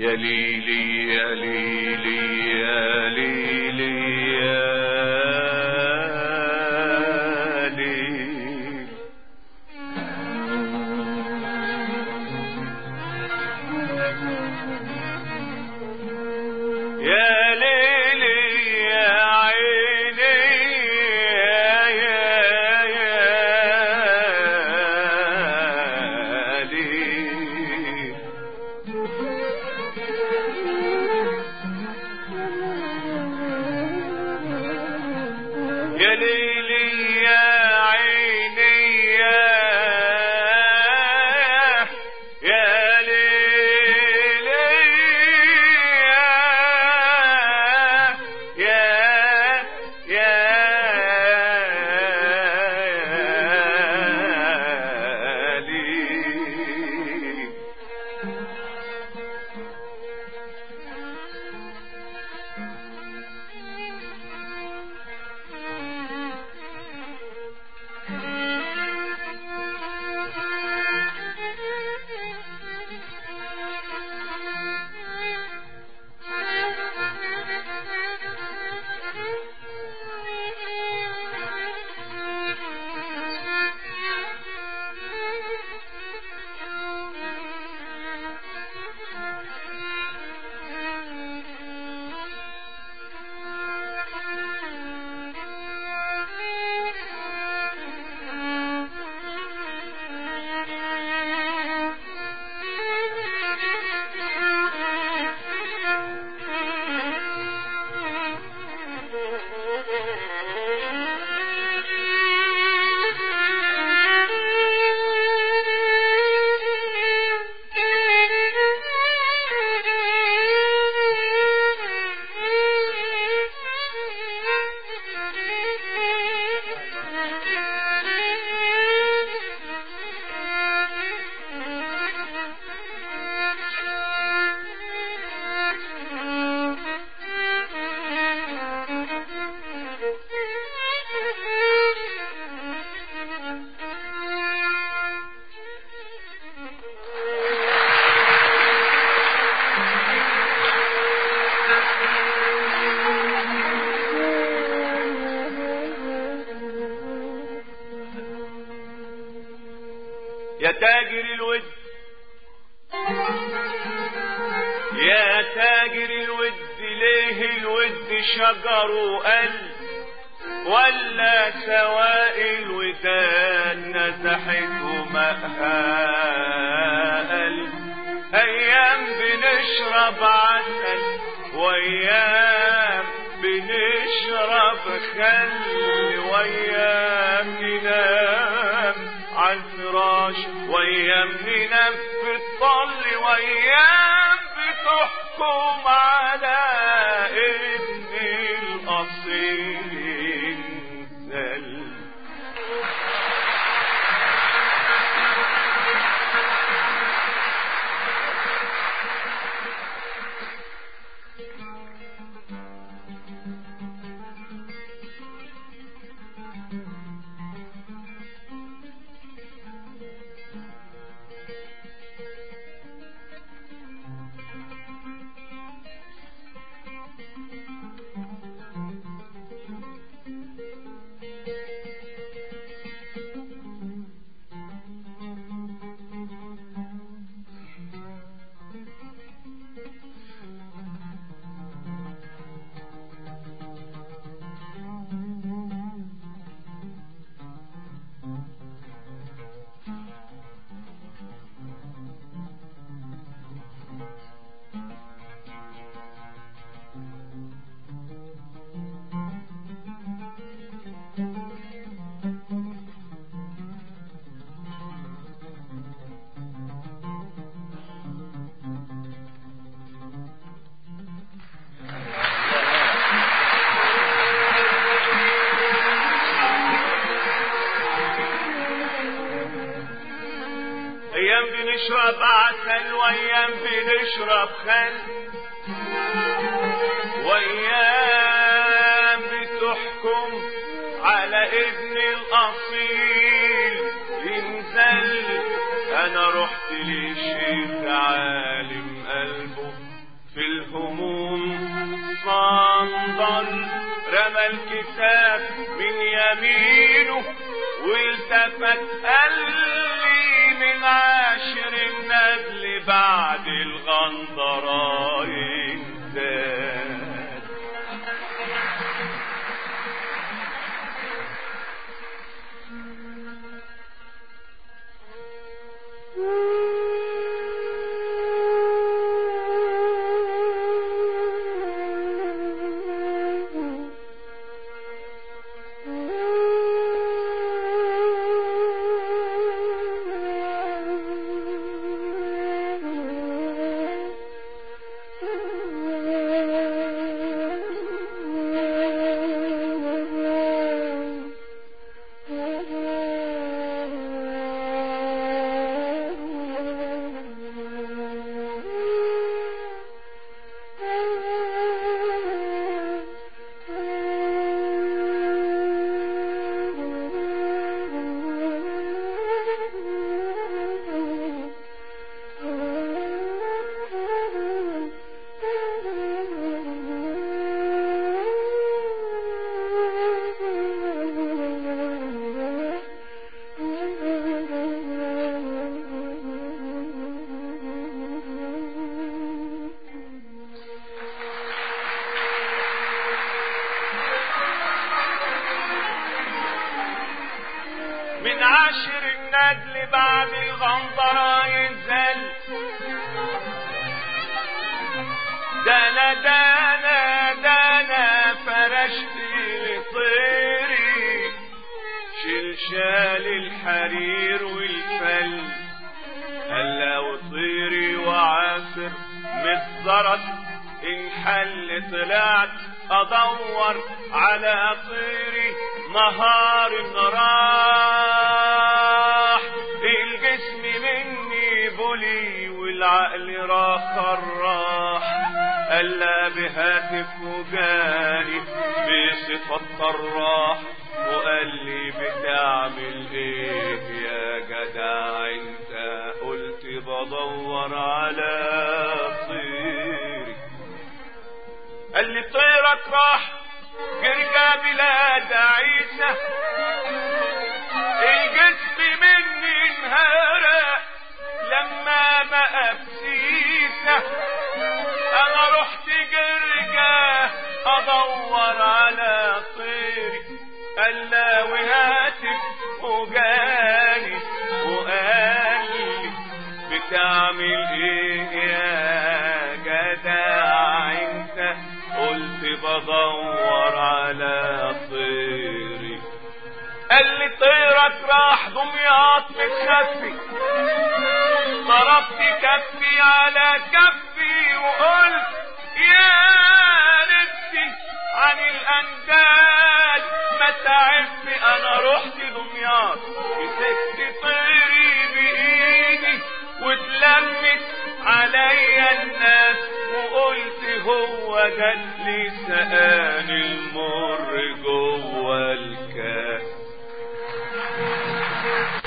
يا ليلي يا ليلي يا ليلي يا شجر وقل ولا سوائل ودان نزحت وماءها قل أيام بنشرب عسل وأيام بنشرب خل وأيام ننام على الفراش وأيام ننام في الطل وأيام بتحكم على أيام بنشرب عسل وايام بنشرب خل. وايام بتحكم على ابن الأصيل. ينزل أنا رحت لشيخ عالم قلبه. في الهموم صندل رمى الكتاب من يمينه والتفت لي من عاشر النجل بعد الغندراين بعد الغنطرة ينزل دانا دانا دانا فرشت لطيري. شلشال الحرير والفل. هلا وطيري وعافر متزرط انحل طلعت. أدور على طيري. نهار راح وجاني بصفة طراح وقال لي بتعمل إيه يا جدع؟ أنت قلت بدور على طيري قال لي طيرك راح جرجا بلاد عيسى الجسم مني انهرق لما بقى ادور على طيري قال وهاتف وجاني وقال لي بتعمل إيه يا جدع أنت؟ قلت بدور على طيري قال لي طيرك راح دمياط متخفي ضربت كفي على كفي وقلت الاندال ما تعبت أنا رحت دمياط. مسكت طيري بايدي واتلمت عليا الناس وقلت هو ده اللي سقاني المر